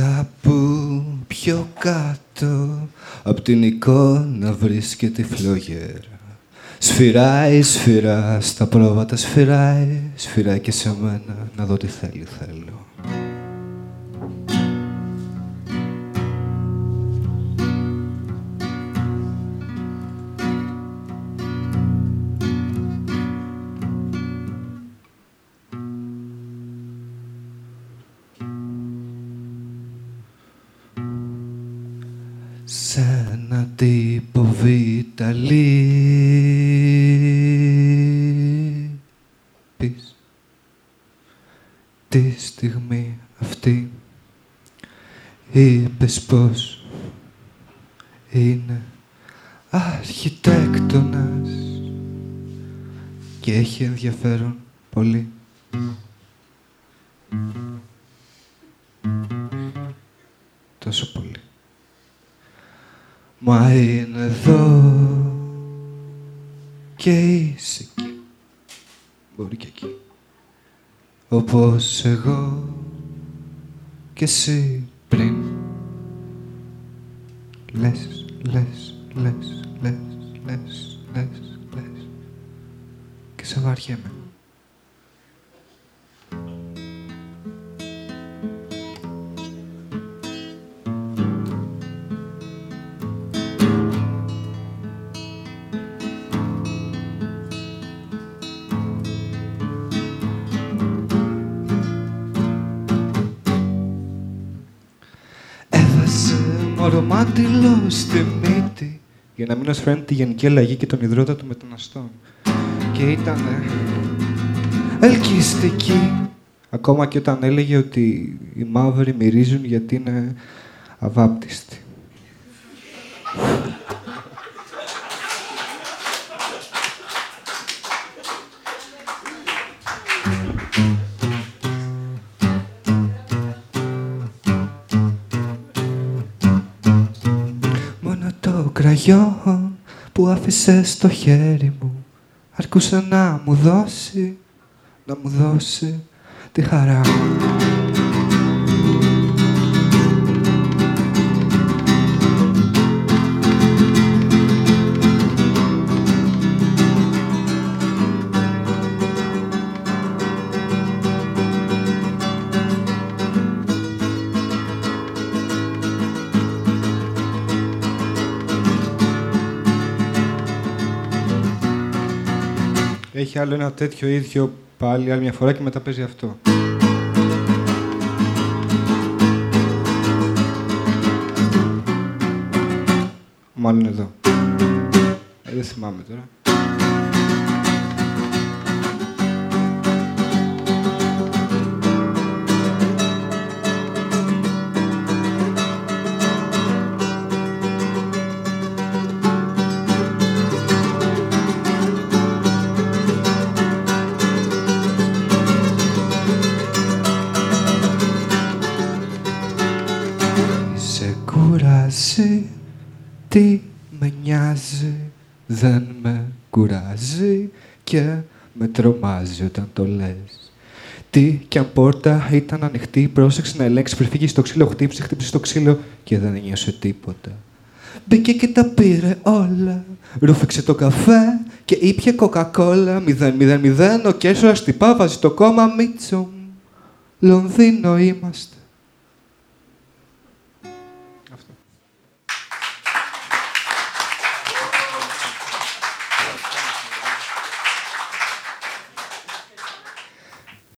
Κάπου πιο κάτω. Απ' την εικόνα βρίσκεται η φλόγερα. Σφυράει, σφυρά, στα πρόβατα σφυράει Σφυράει και σε μένα. Να δω τι θέλει, θέλω Σ' ένα τύπο Βιταλή Πεις Τη στιγμή αυτή Είπες πως Είναι αρχιτέκτονας Και έχει ενδιαφέρον πολύ. Τόσο πολύ Μα είναι εδώ και είσαι εκεί. Μπορεί και εκεί. Όπως εγώ και εσύ πριν. Λες, λες, λες, λες, λες, λες, λες. Και σε βαριέμαι. Έβασε μορομάντιλο στη μύτη για να μην μας φέρνει τη γενική αλλαγή και τον υδρότα των μεταναστών. Και ήταν ελκυστική. Ακόμα και όταν έλεγε ότι οι μαύροι μυρίζουν γιατί είναι αβάπτιστοι. Κραγιόν που άφησε στο χέρι μου αρκούσε να μου δώσει, να μου δώσει τη χαρά. Έχει άλλο ένα τέτοιο ίδιο πάλι άλλη μια φορά και μετά παίζει αυτό. Μάλλον εδώ. Ε, δεν θυμάμαι τώρα. Κουράζει, τι με νοιάζει, δεν με κουράζει και με τρομάζει όταν το λες. Τι κι αν πόρτα ήταν ανοιχτή, πρόσεξε να ελέγξεις πριν φύγει στο ξύλο, χτύπησε, χτύπησε το ξύλο και δεν νιώσε τίποτα. Μπήκε και τα πήρε όλα. Ρούφηξε το καφέ και ήπια κοκακόλα. Μηδέν, μηδέν, μηδέν. Ο Κέσσορας τυπά βάζει το κόμμα Μίτσομ. Λονδίνο είμαστε.